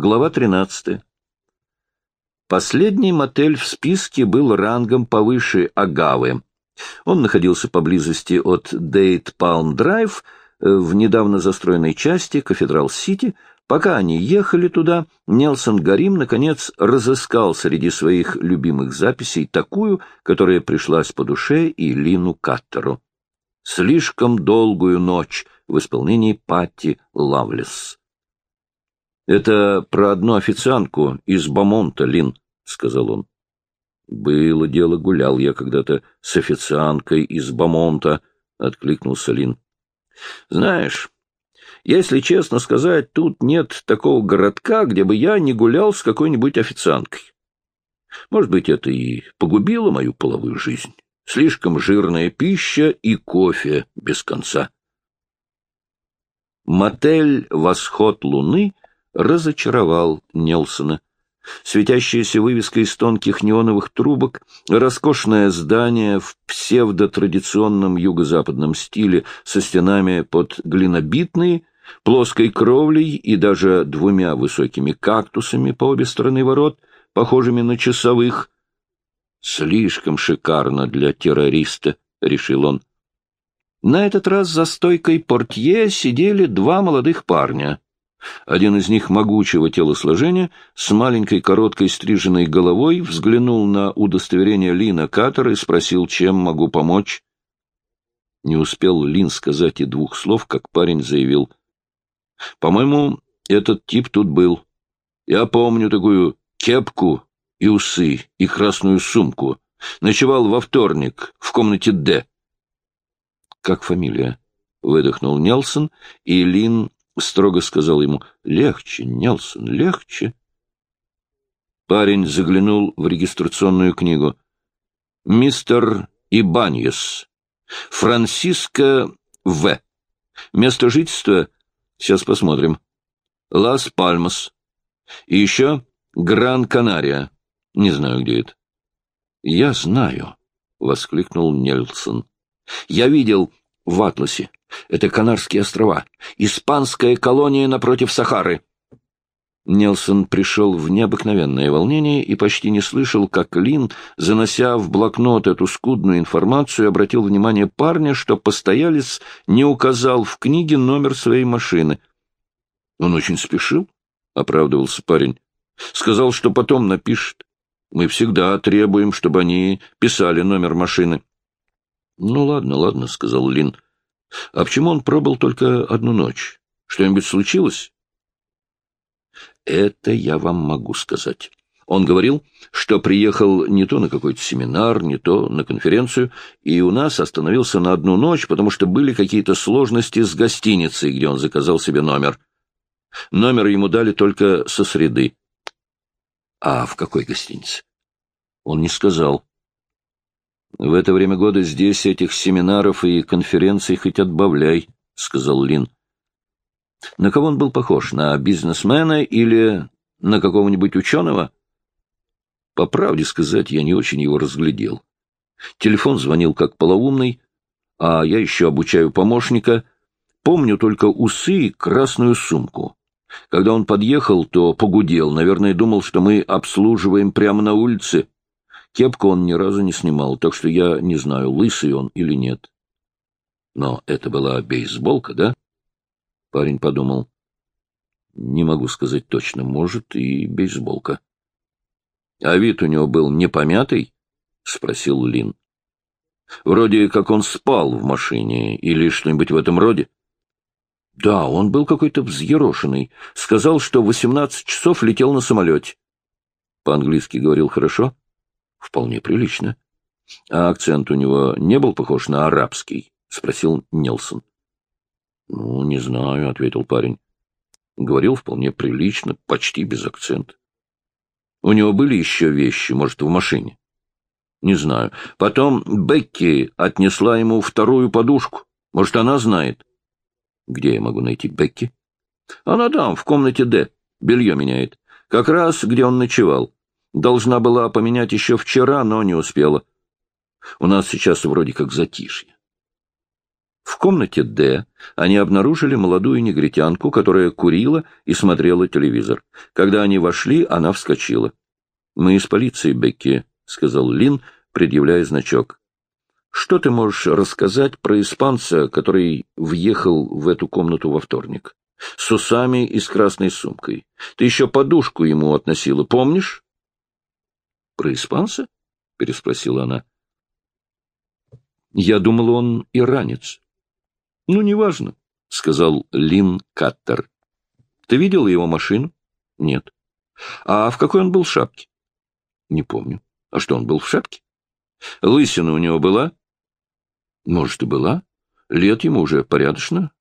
Глава 13. Последний мотель в списке был рангом повыше Агавы. Он находился поблизости от Дейт Палм Драйв в недавно застроенной части Кафедрал-Сити. Пока они ехали туда, Нелсон Гарим, наконец, разыскал среди своих любимых записей такую, которая пришлась по душе и Лину Каттеру. «Слишком долгую ночь» в исполнении Патти Лавлес. «Это про одну официантку из Бамонта, Лин», — сказал он. «Было дело, гулял я когда-то с официанткой из Бамонта», — откликнулся Лин. «Знаешь, если честно сказать, тут нет такого городка, где бы я не гулял с какой-нибудь официанткой. Может быть, это и погубило мою половую жизнь. Слишком жирная пища и кофе без конца». Мотель «Восход Луны» разочаровал Нелсона. Светящаяся вывеска из тонких неоновых трубок, роскошное здание в псевдотрадиционном юго-западном стиле со стенами под глинобитные, плоской кровлей и даже двумя высокими кактусами по обе стороны ворот, похожими на часовых. «Слишком шикарно для террориста», — решил он. На этот раз за стойкой портье сидели два молодых парня. Один из них могучего телосложения, с маленькой короткой стриженной головой, взглянул на удостоверение Лина Каттера и спросил, чем могу помочь. Не успел Лин сказать и двух слов, как парень заявил. — По-моему, этот тип тут был. Я помню такую кепку и усы, и красную сумку. Ночевал во вторник в комнате «Д». Как фамилия? Выдохнул Нелсон, и Лин строго сказал ему, легче, Нелсон, легче. Парень заглянул в регистрационную книгу. Мистер Ибаньес. Франциско В. Место жительства? Сейчас посмотрим. Лас-Пальмас. И еще Гран-Канария. Не знаю, где это. — Я знаю, — воскликнул Нельсон. Я видел в Атласе. Это Канарские острова. Испанская колония напротив Сахары. Нелсон пришел в необыкновенное волнение и почти не слышал, как Лин, занося в блокнот эту скудную информацию, обратил внимание парня, что постоялец не указал в книге номер своей машины. Он очень спешил, — оправдывался парень. Сказал, что потом напишет. Мы всегда требуем, чтобы они писали номер машины. — Ну, ладно, ладно, — сказал Лин. — А почему он пробыл только одну ночь? Что-нибудь случилось? — Это я вам могу сказать. Он говорил, что приехал не то на какой-то семинар, не то на конференцию, и у нас остановился на одну ночь, потому что были какие-то сложности с гостиницей, где он заказал себе номер. Номер ему дали только со среды. — А в какой гостинице? Он не сказал. В это время года здесь этих семинаров и конференций хоть отбавляй, — сказал Лин. На кого он был похож? На бизнесмена или на какого-нибудь ученого? По правде сказать, я не очень его разглядел. Телефон звонил как полоумный, а я еще обучаю помощника. Помню только усы и красную сумку. Когда он подъехал, то погудел. Наверное, думал, что мы обслуживаем прямо на улице. Кепку он ни разу не снимал, так что я не знаю, лысый он или нет. Но это была бейсболка, да? Парень подумал. Не могу сказать точно, может, и бейсболка. А вид у него был не помятый? Спросил Лин. Вроде как он спал в машине или что-нибудь в этом роде. Да, он был какой-то взъерошенный. Сказал, что восемнадцать часов летел на самолете. По-английски говорил хорошо? — Вполне прилично. — А акцент у него не был похож на арабский? — спросил Нелсон. — Ну, не знаю, — ответил парень. Говорил вполне прилично, почти без акцента. — У него были еще вещи, может, в машине? — Не знаю. Потом Бекки отнесла ему вторую подушку. Может, она знает. — Где я могу найти Бекки? — Она там, в комнате Д. Белье меняет. Как раз, где он ночевал. Должна была поменять еще вчера, но не успела. У нас сейчас вроде как затишье. В комнате «Д» они обнаружили молодую негритянку, которая курила и смотрела телевизор. Когда они вошли, она вскочила. «Мы из полиции, Бекки», — сказал Лин, предъявляя значок. «Что ты можешь рассказать про испанца, который въехал в эту комнату во вторник? С усами и с красной сумкой. Ты еще подушку ему относила, помнишь?» «Про испанца?» — переспросила она. «Я думал, он иранец». — Ну, неважно, — сказал Лин Каттер. — Ты видел его машину? — Нет. — А в какой он был шапке? — Не помню. А что, он был в шапке? — Лысина у него была? — Может, и была. Лет ему уже порядочно.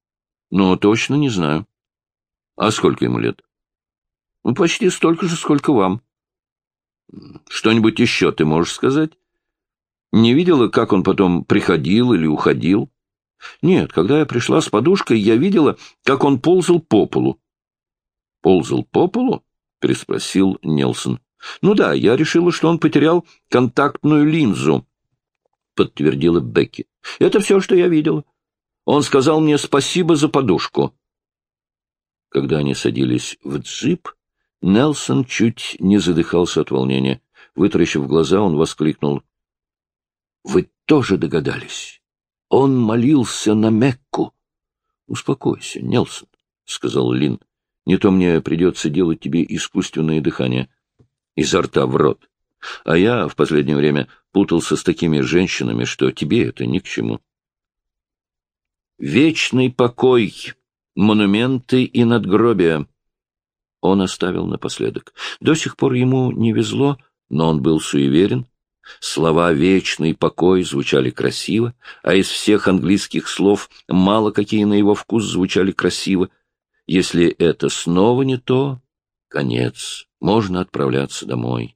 Но точно не знаю. — А сколько ему лет? — Ну, почти столько же, сколько вам. — Что-нибудь еще ты можешь сказать? Не видела, как он потом приходил или уходил? — нет, когда я пришла с подушкой, я видела, как он ползал по полу. — Ползал по полу? — переспросил Нелсон. — Ну да, я решила, что он потерял контактную линзу, — подтвердила Бекки. — Это все, что я видела. Он сказал мне спасибо за подушку. Когда они садились в джип, Нелсон чуть не задыхался от волнения. Вытаращив глаза, он воскликнул. — Вы тоже догадались? Он молился на Мекку. — Успокойся, Нелсон, — сказал Лин. — Не то мне придется делать тебе искусственное дыхание. Изо рта в рот. А я в последнее время путался с такими женщинами, что тебе это ни к чему. Вечный покой, монументы и надгробия. Он оставил напоследок. До сих пор ему не везло, но он был суеверен Слова «вечный покой» звучали красиво, а из всех английских слов мало какие на его вкус звучали красиво. Если это снова не то, конец, можно отправляться домой.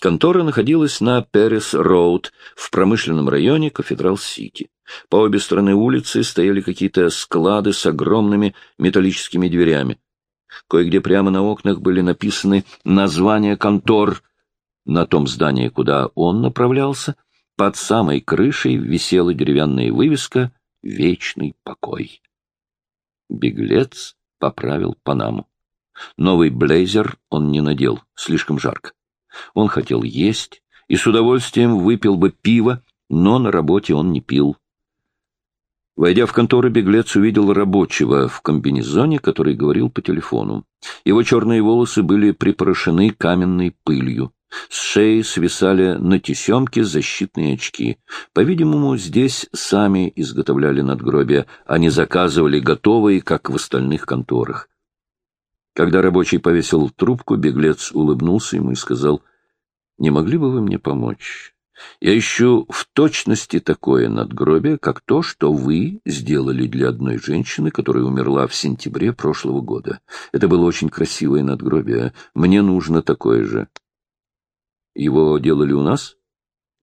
Контора находилась на Перес-Роуд в промышленном районе Кафедрал-Сити. По обе стороны улицы стояли какие-то склады с огромными металлическими дверями. Кое-где прямо на окнах были написаны названия контор — на том здании, куда он направлялся, под самой крышей висела деревянная вывеска «Вечный покой». Беглец поправил Панаму. Новый блейзер он не надел, слишком жарко. Он хотел есть и с удовольствием выпил бы пиво, но на работе он не пил. Войдя в контору, беглец увидел рабочего в комбинезоне, который говорил по телефону. Его черные волосы были припорошены каменной пылью. С шеи свисали на тесемке защитные очки. По-видимому, здесь сами изготовляли надгробия, а не заказывали готовые, как в остальных конторах. Когда рабочий повесил трубку, беглец улыбнулся ему и сказал, «Не могли бы вы мне помочь? Я ищу в точности такое надгробие, как то, что вы сделали для одной женщины, которая умерла в сентябре прошлого года. Это было очень красивое надгробие. Мне нужно такое же». Его делали у нас?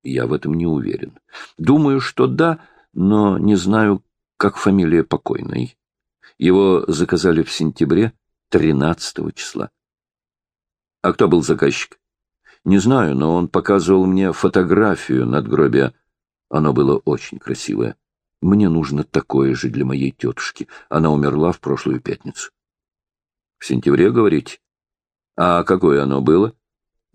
Я в этом не уверен. Думаю, что да, но не знаю, как фамилия покойной. Его заказали в сентябре 13 числа. А кто был заказчик? Не знаю, но он показывал мне фотографию надгробия. Оно было очень красивое. Мне нужно такое же для моей тетушки. Она умерла в прошлую пятницу. В сентябре, говорите? А какое оно было?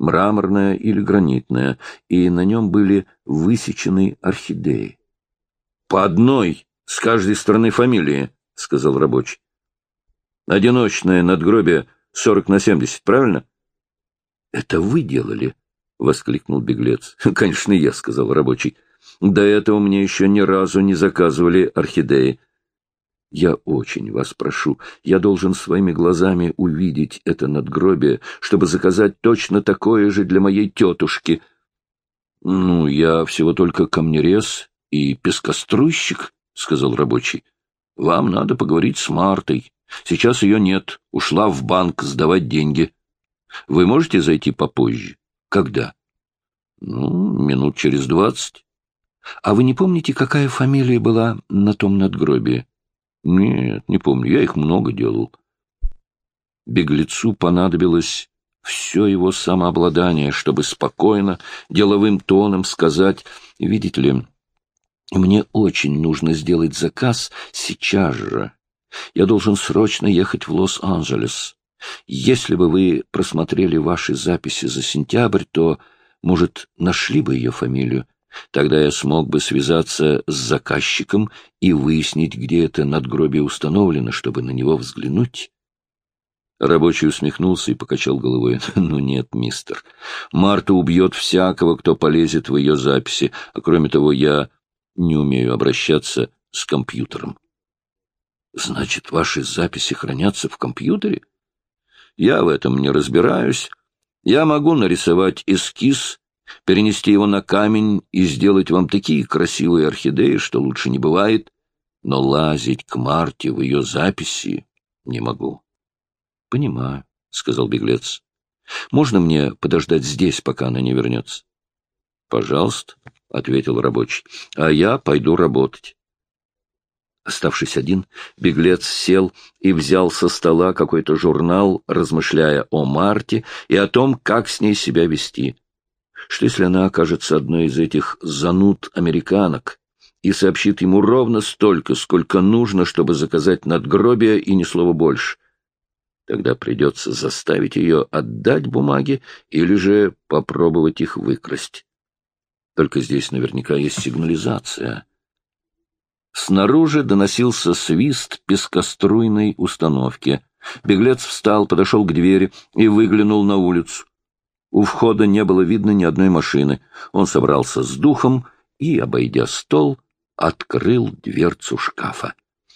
мраморное или гранитное, и на нем были высечены орхидеи. — По одной, с каждой стороны фамилии, — сказал рабочий. — Одиночное надгробие сорок на семьдесят, правильно? — Это вы делали? — воскликнул беглец. — Конечно, я, — сказал рабочий. — До этого мне еще ни разу не заказывали орхидеи. Я очень вас прошу, я должен своими глазами увидеть это надгробие, чтобы заказать точно такое же для моей тетушки. Ну, я всего только камнерез и пескоструйщик, — сказал рабочий. Вам надо поговорить с Мартой. Сейчас ее нет, ушла в банк сдавать деньги. Вы можете зайти попозже? Когда? Ну, минут через двадцать. А вы не помните, какая фамилия была на том надгробии? Нет, не помню, я их много делал. Беглецу понадобилось все его самообладание, чтобы спокойно, деловым тоном сказать, видите ли, Мне очень нужно сделать заказ сейчас же. Я должен срочно ехать в Лос-Анджелес. Если бы вы просмотрели ваши записи за сентябрь, то, может, нашли бы ее фамилию. Тогда я смог бы связаться с заказчиком и выяснить, где это надгробие установлено, чтобы на него взглянуть. Рабочий усмехнулся и покачал головой. «Ну нет, мистер. Марта убьет всякого, кто полезет в ее записи, а кроме того, я не умею обращаться с компьютером». «Значит, ваши записи хранятся в компьютере?» «Я в этом не разбираюсь. Я могу нарисовать эскиз, перенести его на камень и сделать вам такие красивые орхидеи, что лучше не бывает, но лазить к Марте в ее записи не могу». — Понимаю, — сказал беглец. — Можно мне подождать здесь, пока она не вернется? — Пожалуйста, — ответил рабочий, — а я пойду работать. Оставшись один, беглец сел и взял со стола какой-то журнал, размышляя о Марте и о том, как с ней себя вести. Что если она окажется одной из этих зануд-американок и сообщит ему ровно столько, сколько нужно, чтобы заказать надгробие и ни слова больше? Тогда придется заставить ее отдать бумаги или же попробовать их выкрасть. Только здесь наверняка есть сигнализация. Снаружи доносился свист пескоструйной установки. Беглец встал, подошел к двери и выглянул на улицу. У входа не было видно ни одной машины. Он собрался с духом и, обойдя стол, открыл дверцу шкафа.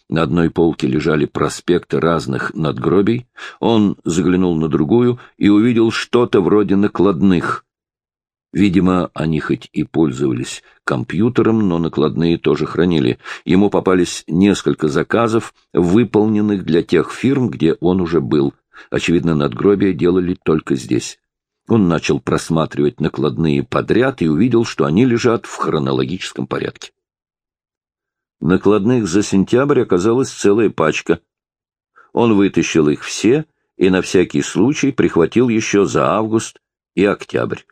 На одной полке лежали проспекты разных надгробий. Он заглянул на другую и увидел что-то вроде накладных. Видимо, они хоть и пользовались компьютером, но накладные тоже хранили. Ему попались несколько заказов, выполненных для тех фирм, где он уже был. Очевидно, надгробия делали только здесь. Он начал просматривать накладные подряд и увидел, что они лежат в хронологическом порядке. Накладных за сентябрь оказалась целая пачка. Он вытащил их все и на всякий случай прихватил еще за август и октябрь.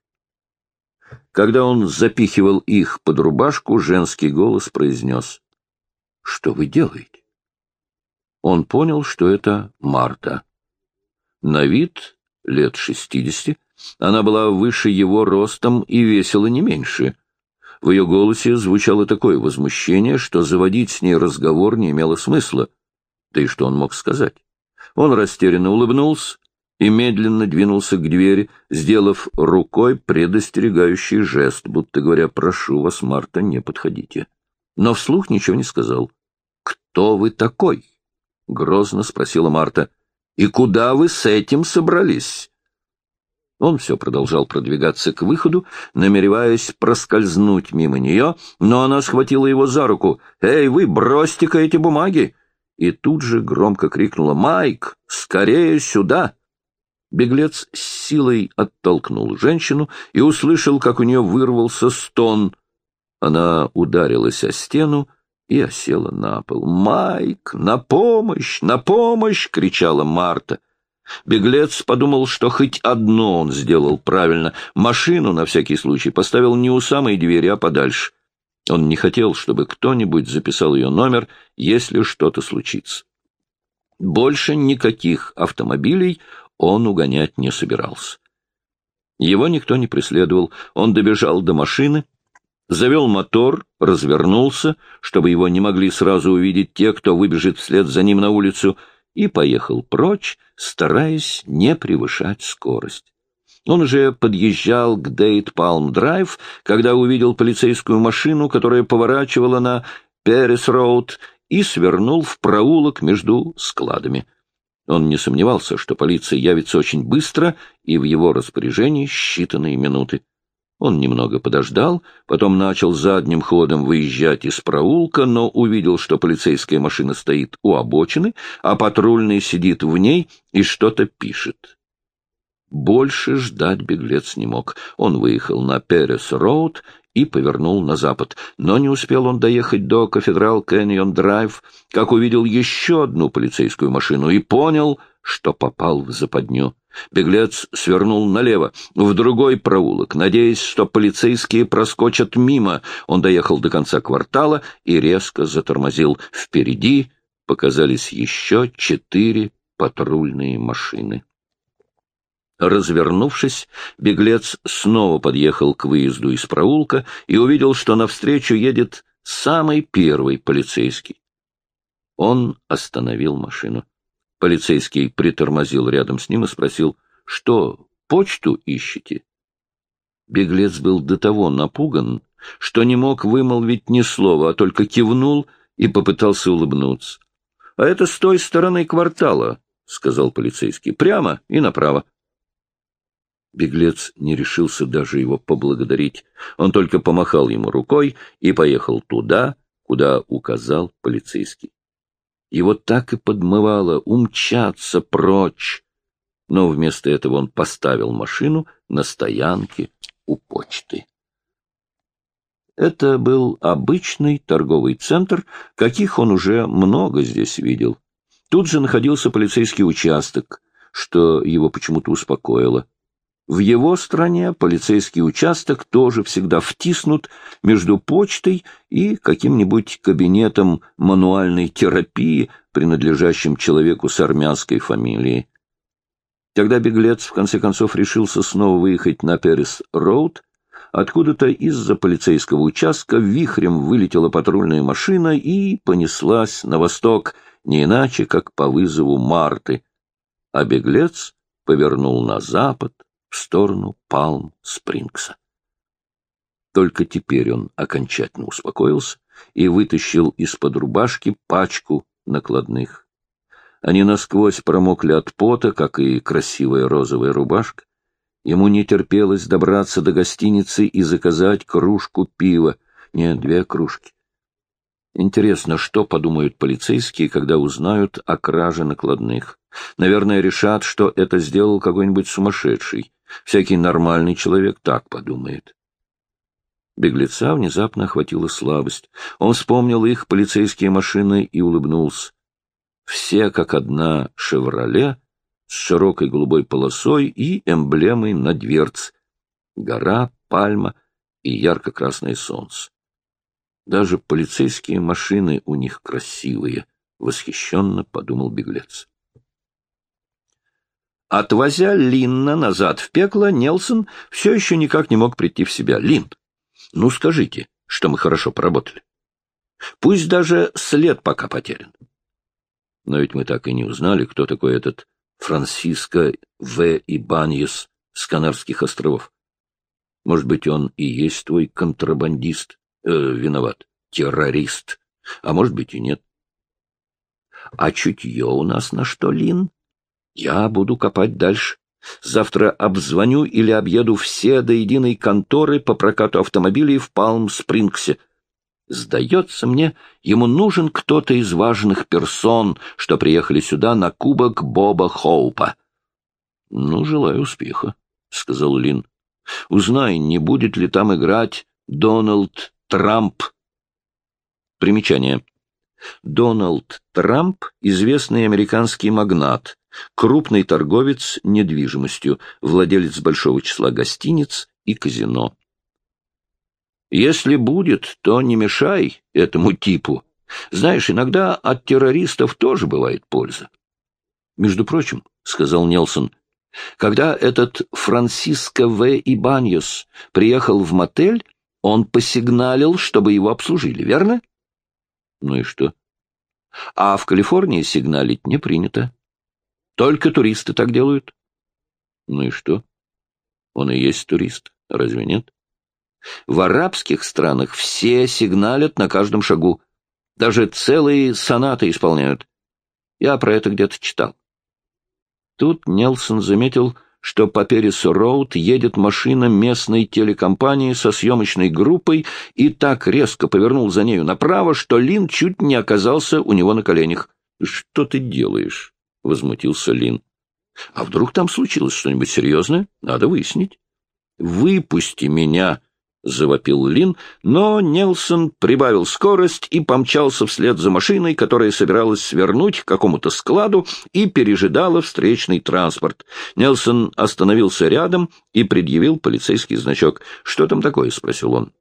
Когда он запихивал их под рубашку, женский голос произнес. — Что вы делаете? Он понял, что это Марта. На вид лет шестидесяти, она была выше его ростом и весила не меньше. В ее голосе звучало такое возмущение, что заводить с ней разговор не имело смысла. Да и что он мог сказать? Он растерянно улыбнулся и медленно двинулся к двери, сделав рукой предостерегающий жест, будто говоря, «Прошу вас, Марта, не подходите». Но вслух ничего не сказал. «Кто вы такой?» — грозно спросила Марта. «И куда вы с этим собрались?» Он все продолжал продвигаться к выходу, намереваясь проскользнуть мимо нее, но она схватила его за руку. «Эй, вы, бросьте-ка эти бумаги!» И тут же громко крикнула «Майк, скорее сюда!» Беглец с силой оттолкнул женщину и услышал, как у нее вырвался стон. Она ударилась о стену и осела на пол. «Майк, на помощь, на помощь!» — кричала Марта. Беглец подумал, что хоть одно он сделал правильно. Машину, на всякий случай, поставил не у самой двери, а подальше. Он не хотел, чтобы кто-нибудь записал ее номер, если что-то случится. Больше никаких автомобилей он угонять не собирался. Его никто не преследовал. Он добежал до машины, завел мотор, развернулся, чтобы его не могли сразу увидеть те, кто выбежит вслед за ним на улицу — и поехал прочь, стараясь не превышать скорость. Он уже подъезжал к Дейт-Палм-Драйв, когда увидел полицейскую машину, которая поворачивала на Перес-Роуд, и свернул в проулок между складами. Он не сомневался, что полиция явится очень быстро, и в его распоряжении считанные минуты. Он немного подождал, потом начал задним ходом выезжать из проулка, но увидел, что полицейская машина стоит у обочины, а патрульный сидит в ней и что-то пишет. Больше ждать беглец не мог. Он выехал на Перес-Роуд и повернул на запад. Но не успел он доехать до Кафедрал Кэньон Драйв, как увидел еще одну полицейскую машину и понял, что попал в западню. Беглец свернул налево, в другой проулок, надеясь, что полицейские проскочат мимо. Он доехал до конца квартала и резко затормозил. Впереди показались еще четыре патрульные машины. Развернувшись, беглец снова подъехал к выезду из проулка и увидел, что навстречу едет самый первый полицейский. Он остановил машину. Полицейский притормозил рядом с ним и спросил, что, почту ищете? Беглец был до того напуган, что не мог вымолвить ни слова, а только кивнул и попытался улыбнуться. — А это с той стороны квартала, — сказал полицейский, — прямо и направо. Беглец не решился даже его поблагодарить. Он только помахал ему рукой и поехал туда, куда указал полицейский. Его так и подмывало умчаться прочь. Но вместо этого он поставил машину на стоянке у почты. Это был обычный торговый центр, каких он уже много здесь видел. Тут же находился полицейский участок, что его почему-то успокоило. В его стране полицейский участок тоже всегда втиснут между почтой и каким-нибудь кабинетом мануальной терапии, принадлежащим человеку с армянской фамилией. Когда беглец в конце концов решился снова выехать на Перес-Роуд, откуда-то из-за полицейского участка вихрем вылетела патрульная машина и понеслась на восток, не иначе, как по вызову Марты, а беглец повернул на запад, в сторону Палм-Спрингса. Только теперь он окончательно успокоился и вытащил из-под рубашки пачку накладных. Они насквозь промокли от пота, как и красивая розовая рубашка. Ему не терпелось добраться до гостиницы и заказать кружку пива. Нет, две кружки. Интересно, что подумают полицейские, когда узнают о краже накладных. Наверное, решат, что это сделал какой-нибудь сумасшедший. Всякий нормальный человек так подумает. Беглеца внезапно охватила слабость. Он вспомнил их полицейские машины и улыбнулся. Все как одна «Шевроле» с широкой голубой полосой и эмблемой на дверце. Гора, пальма и ярко-красное солнце. Даже полицейские машины у них красивые, — восхищенно подумал беглец. Отвозя Линна назад в пекло, Нелсон все еще никак не мог прийти в себя. «Лин, ну скажите, что мы хорошо поработали. Пусть даже след пока потерян. Но ведь мы так и не узнали, кто такой этот Франциско В. Ибаньес с Канарских островов. Может быть, он и есть твой контрабандист, э, виноват, террорист, а может быть и нет. А чутье у нас на что, Лин? Я буду копать дальше. Завтра обзвоню или объеду все до единой конторы по прокату автомобилей в Палм-Спрингсе. Сдается мне, ему нужен кто-то из важных персон, что приехали сюда на кубок Боба Хоупа. — Ну, желаю успеха, — сказал Лин. — Узнай, не будет ли там играть Дональд Трамп. Примечание. Дональд Трамп — известный американский магнат, крупный торговец недвижимостью, владелец большого числа гостиниц и казино. Если будет, то не мешай этому типу. Знаешь, иногда от террористов тоже бывает польза. Между прочим, — сказал Нелсон, — когда этот Франциско В. Ибаньос приехал в мотель, он посигналил, чтобы его обслужили, верно? Ну и что? А в Калифорнии сигналить не принято. Только туристы так делают. Ну и что? Он и есть турист, разве нет? В арабских странах все сигналят на каждом шагу. Даже целые сонаты исполняют. Я про это где-то читал. Тут Нелсон заметил, что по Пересу-Роуд едет машина местной телекомпании со съемочной группой и так резко повернул за нею направо, что Лин чуть не оказался у него на коленях. — Что ты делаешь? — возмутился Лин. — А вдруг там случилось что-нибудь серьезное? Надо выяснить. — Выпусти меня! — завопил Лин, но Нелсон прибавил скорость и помчался вслед за машиной, которая собиралась свернуть к какому-то складу и пережидала встречный транспорт. Нелсон остановился рядом и предъявил полицейский значок. «Что там такое?» — спросил он.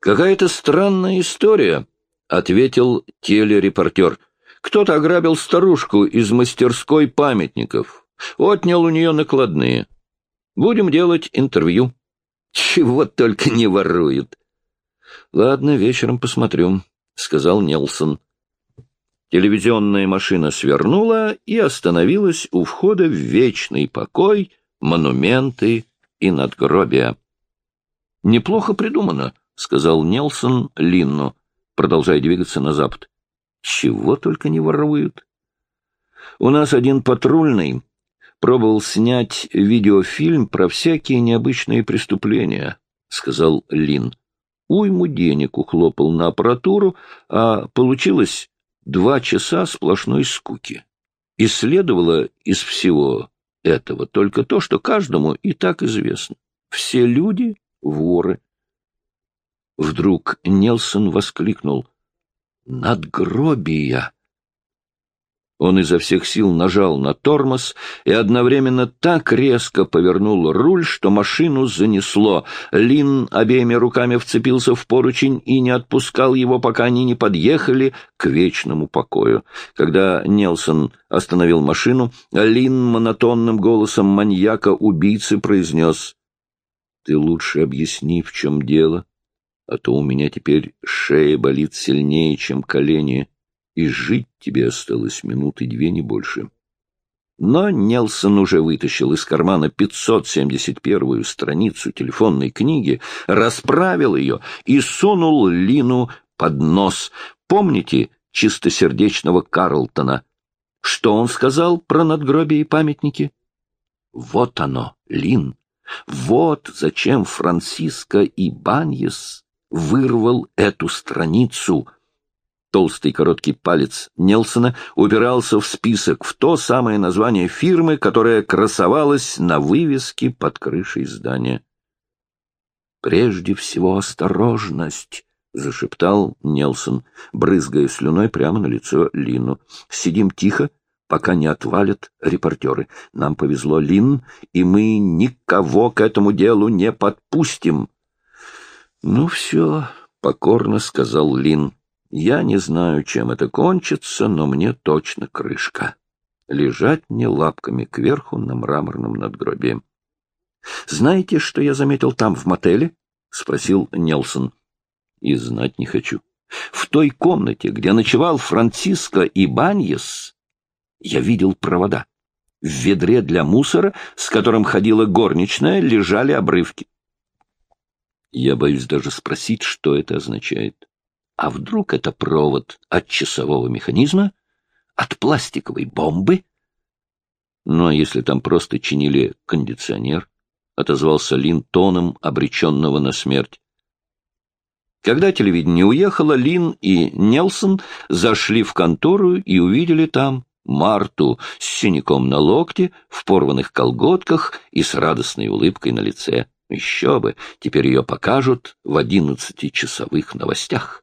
«Какая-то странная история», — ответил телерепортер. «Кто-то ограбил старушку из мастерской памятников, отнял у нее накладные. Будем делать интервью». Чего только не воруют. — Ладно, вечером посмотрю, — сказал Нелсон. Телевизионная машина свернула и остановилась у входа в вечный покой, монументы и надгробия. — Неплохо придумано, — сказал Нелсон Линну, продолжая двигаться на запад. — Чего только не воруют. — У нас один патрульный пробовал снять видеофильм про всякие необычные преступления, — сказал Лин. Уйму денег ухлопал на аппаратуру, а получилось два часа сплошной скуки. Исследовало из всего этого только то, что каждому и так известно. Все люди — воры. Вдруг Нелсон воскликнул. «Надгробия!» Он изо всех сил нажал на тормоз и одновременно так резко повернул руль, что машину занесло. Лин обеими руками вцепился в поручень и не отпускал его, пока они не подъехали к вечному покою. Когда Нелсон остановил машину, Лин монотонным голосом маньяка-убийцы произнес «Ты лучше объясни, в чем дело, а то у меня теперь шея болит сильнее, чем колени» и жить тебе осталось минуты две, не больше. Но Нелсон уже вытащил из кармана 571-ю страницу телефонной книги, расправил ее и сунул Лину под нос. Помните чистосердечного Карлтона? Что он сказал про надгробие и памятники? Вот оно, Лин. Вот зачем Франциско и Баньес вырвал эту страницу — Толстый короткий палец Нелсона упирался в список, в то самое название фирмы, которое красовалось на вывеске под крышей здания. «Прежде всего осторожность!» — зашептал Нелсон, брызгая слюной прямо на лицо Лину. «Сидим тихо, пока не отвалят репортеры. Нам повезло, Лин, и мы никого к этому делу не подпустим». «Ну все», — покорно сказал Лин. Я не знаю, чем это кончится, но мне точно крышка. Лежать мне лапками кверху на мраморном надгробии. — Знаете, что я заметил там, в мотеле? — спросил Нелсон. — И знать не хочу. В той комнате, где ночевал Франциско и Баньес, я видел провода. В ведре для мусора, с которым ходила горничная, лежали обрывки. Я боюсь даже спросить, что это означает. А вдруг это провод от часового механизма? От пластиковой бомбы? Ну, а если там просто чинили кондиционер? Отозвался Лин тоном обреченного на смерть. Когда телевидение уехало, Лин и Нелсон зашли в контору и увидели там Марту с синяком на локте, в порванных колготках и с радостной улыбкой на лице. Еще бы, теперь ее покажут в одиннадцатичасовых новостях.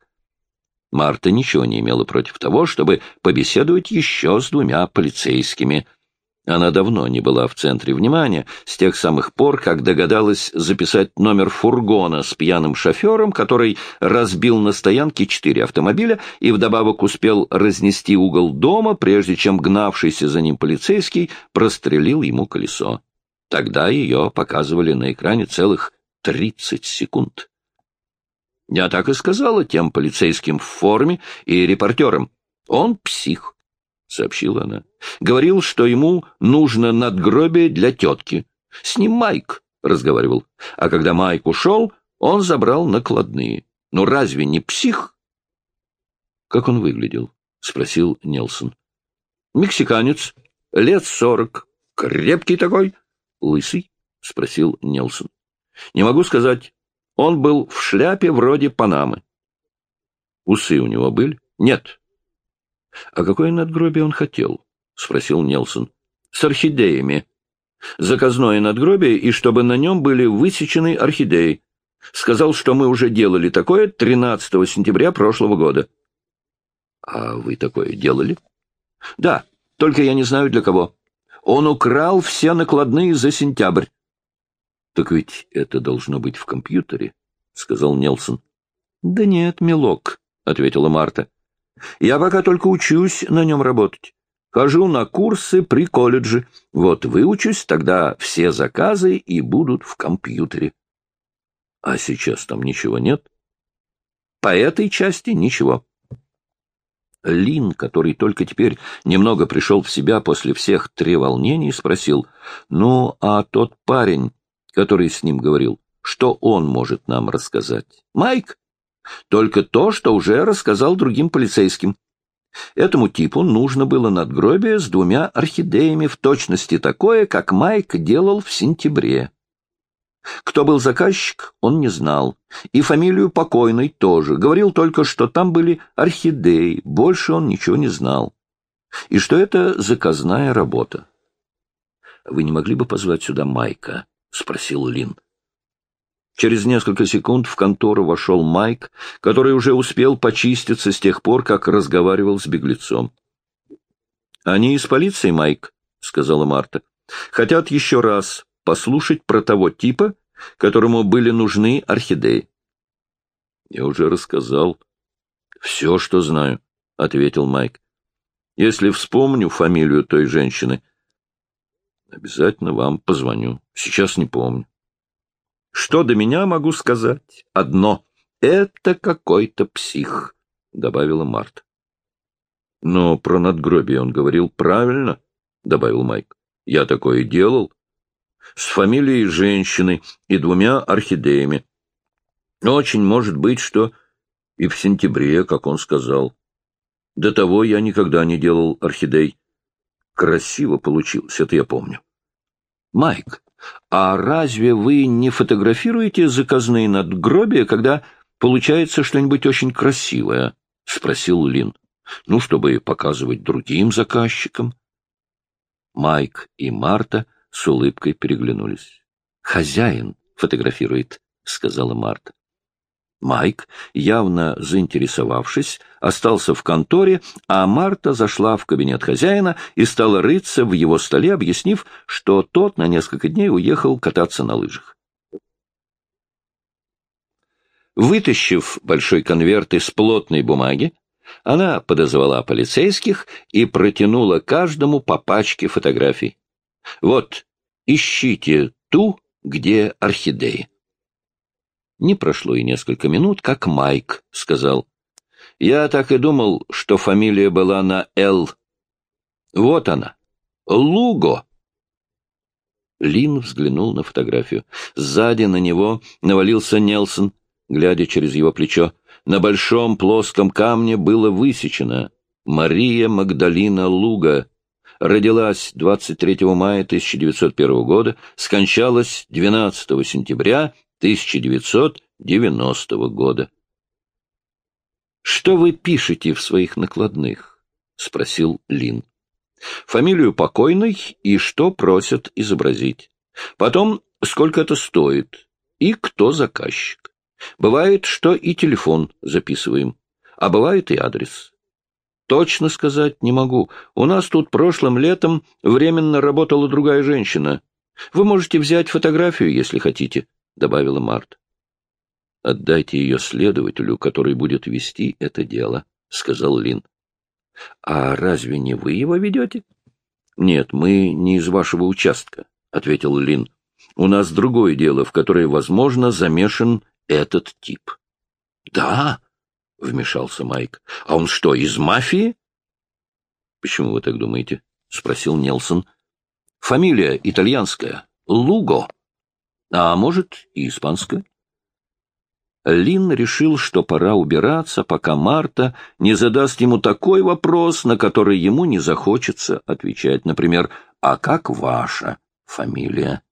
Марта ничего не имела против того, чтобы побеседовать еще с двумя полицейскими. Она давно не была в центре внимания, с тех самых пор, как догадалась записать номер фургона с пьяным шофером, который разбил на стоянке четыре автомобиля и вдобавок успел разнести угол дома, прежде чем гнавшийся за ним полицейский прострелил ему колесо. Тогда ее показывали на экране целых тридцать секунд. Я так и сказала тем полицейским в форме и репортерам. Он псих, — сообщила она. Говорил, что ему нужно надгробие для тетки. С ним Майк разговаривал. А когда Майк ушел, он забрал накладные. Ну разве не псих? — Как он выглядел? — спросил Нелсон. — Мексиканец, лет сорок, крепкий такой. — Лысый? — спросил Нелсон. — Не могу сказать. Он был в шляпе вроде Панамы. Усы у него были? Нет. А какое надгробие он хотел? Спросил Нелсон. С орхидеями. Заказное надгробие, и чтобы на нем были высечены орхидеи. Сказал, что мы уже делали такое 13 сентября прошлого года. — А вы такое делали? — Да, только я не знаю для кого. Он украл все накладные за сентябрь. — Так ведь это должно быть в компьютере, — сказал Нелсон. — Да нет, милок, — ответила Марта. — Я пока только учусь на нем работать. Хожу на курсы при колледже. Вот выучусь, тогда все заказы и будут в компьютере. А сейчас там ничего нет? По этой части ничего. Лин, который только теперь немного пришел в себя после всех треволнений, спросил, «Ну, а тот парень, который с ним говорил, что он может нам рассказать?» «Майк?» «Только то, что уже рассказал другим полицейским. Этому типу нужно было надгробие с двумя орхидеями в точности такое, как Майк делал в сентябре. Кто был заказчик, он не знал. И фамилию покойной тоже. Говорил только, что там были орхидеи. Больше он ничего не знал. И что это заказная работа. — Вы не могли бы позвать сюда Майка? — спросил Лин. Через несколько секунд в контору вошел Майк, который уже успел почиститься с тех пор, как разговаривал с беглецом. — Они из полиции, Майк, — сказала Марта. — Хотят еще раз послушать про того типа, которому были нужны орхидеи. — Я уже рассказал. — Все, что знаю, — ответил Майк. — Если вспомню фамилию той женщины, обязательно вам позвоню. Сейчас не помню. Что до меня могу сказать? Одно. Это какой-то псих, — добавила Марта. Но про надгробие он говорил правильно, — добавил Майк. Я такое делал. С фамилией женщины и двумя орхидеями. Очень может быть, что и в сентябре, как он сказал. До того я никогда не делал орхидей. Красиво получилось, это я помню. Майк, а разве вы не фотографируете заказные надгробия, когда получается что-нибудь очень красивое? — спросил Лин. — Ну, чтобы показывать другим заказчикам. Майк и Марта с улыбкой переглянулись. — Хозяин фотографирует, — сказала Марта. Майк, явно заинтересовавшись, остался в конторе, а Марта зашла в кабинет хозяина и стала рыться в его столе, объяснив, что тот на несколько дней уехал кататься на лыжах. Вытащив большой конверт из плотной бумаги, она подозвала полицейских и протянула каждому по пачке фотографий. «Вот, ищите ту, где орхидеи». Не прошло и несколько минут, как Майк сказал. Я так и думал, что фамилия была на «Л». Вот она. Луго. Лин взглянул на фотографию. Сзади на него навалился Нелсон, глядя через его плечо. На большом плоском камне было высечено «Мария Магдалина Луга». Родилась 23 мая 1901 года, скончалась 12 сентября 1990 года. «Что вы пишете в своих накладных?» — спросил Лин. «Фамилию покойной и что просят изобразить. Потом, сколько это стоит и кто заказчик. Бывает, что и телефон записываем, а бывает и адрес. Точно сказать не могу. У нас тут прошлым летом временно работала другая женщина. Вы можете взять фотографию, если хотите. — добавила Март. — Отдайте ее следователю, который будет вести это дело, — сказал Лин. — А разве не вы его ведете? — Нет, мы не из вашего участка, — ответил Лин. — У нас другое дело, в которое, возможно, замешан этот тип. — Да, — вмешался Майк. — А он что, из мафии? — Почему вы так думаете? — спросил Нелсон. — Фамилия итальянская. Луго а может и испанская. Лин решил, что пора убираться, пока Марта не задаст ему такой вопрос, на который ему не захочется отвечать. Например, «А как ваша фамилия?»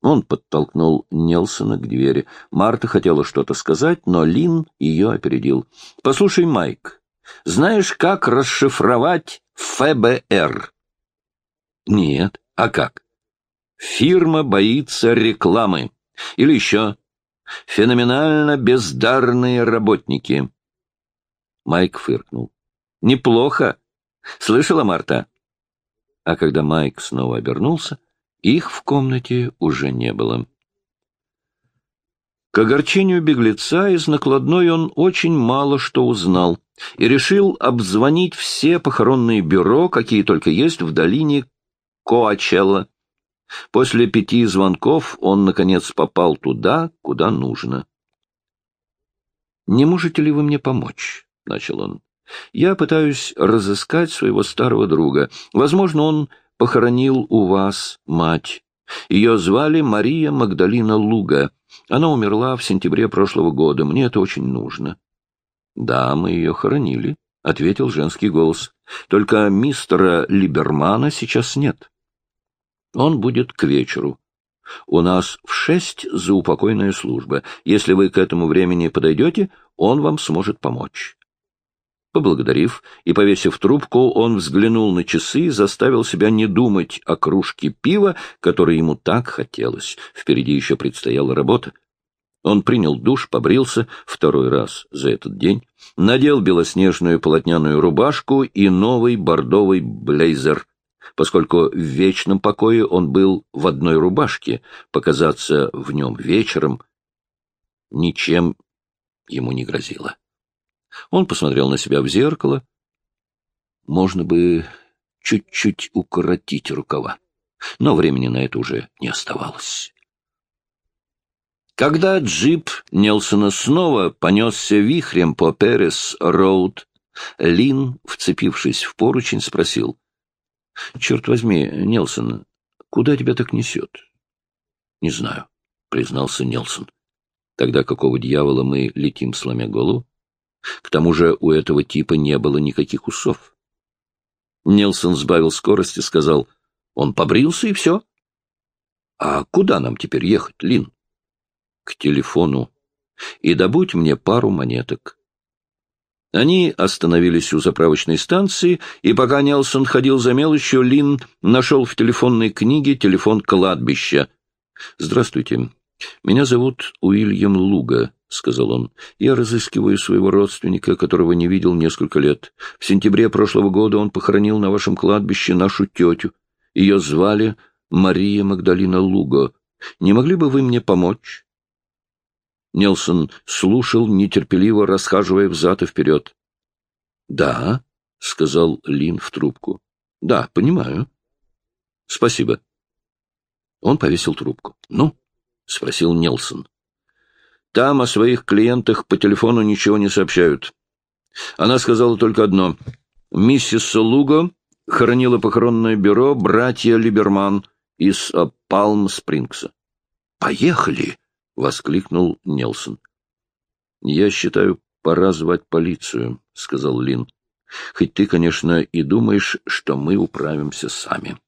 Он подтолкнул Нелсона к двери. Марта хотела что-то сказать, но Лин ее опередил. «Послушай, Майк, знаешь, как расшифровать ФБР?» «Нет. А как?» Фирма боится рекламы. Или еще. Феноменально бездарные работники. Майк фыркнул. Неплохо. Слышала, Марта? А когда Майк снова обернулся, их в комнате уже не было. К огорчению беглеца из накладной он очень мало что узнал и решил обзвонить все похоронные бюро, какие только есть в долине Коачелла. После пяти звонков он, наконец, попал туда, куда нужно. «Не можете ли вы мне помочь?» — начал он. «Я пытаюсь разыскать своего старого друга. Возможно, он похоронил у вас мать. Ее звали Мария Магдалина Луга. Она умерла в сентябре прошлого года. Мне это очень нужно». «Да, мы ее хоронили», — ответил женский голос. «Только мистера Либермана сейчас нет». Он будет к вечеру. У нас в шесть заупокойная служба. Если вы к этому времени подойдете, он вам сможет помочь. Поблагодарив и повесив трубку, он взглянул на часы и заставил себя не думать о кружке пива, которой ему так хотелось. Впереди еще предстояла работа. Он принял душ, побрился второй раз за этот день, надел белоснежную полотняную рубашку и новый бордовый блейзер поскольку в вечном покое он был в одной рубашке, показаться в нем вечером ничем ему не грозило. Он посмотрел на себя в зеркало. Можно бы чуть-чуть укоротить рукава, но времени на это уже не оставалось. Когда джип Нелсона снова понесся вихрем по Перес-Роуд, Лин, вцепившись в поручень, спросил — Черт возьми, Нелсон, куда тебя так несет? Не знаю, признался Нелсон. Тогда какого дьявола мы летим, сломя голову? К тому же у этого типа не было никаких усов. Нелсон сбавил скорость и сказал, он побрился и все. А куда нам теперь ехать, Лин? К телефону. И добудь мне пару монеток. Они остановились у заправочной станции, и пока Нелсон ходил за мелочью, Лин нашел в телефонной книге телефон кладбища. «Здравствуйте. Меня зовут Уильям Луга», — сказал он. «Я разыскиваю своего родственника, которого не видел несколько лет. В сентябре прошлого года он похоронил на вашем кладбище нашу тетю. Ее звали Мария Магдалина Луга. Не могли бы вы мне помочь?» Нелсон слушал, нетерпеливо расхаживая взад и вперед. — Да, — сказал Лин в трубку. — Да, понимаю. — Спасибо. Он повесил трубку. — Ну? — спросил Нелсон. — Там о своих клиентах по телефону ничего не сообщают. Она сказала только одно. Миссис Луго хоронила похоронное бюро братья Либерман из Палм-Спрингса. — Поехали! — воскликнул Нелсон. — Я считаю, пора звать полицию, — сказал Лин. — Хоть ты, конечно, и думаешь, что мы управимся сами. —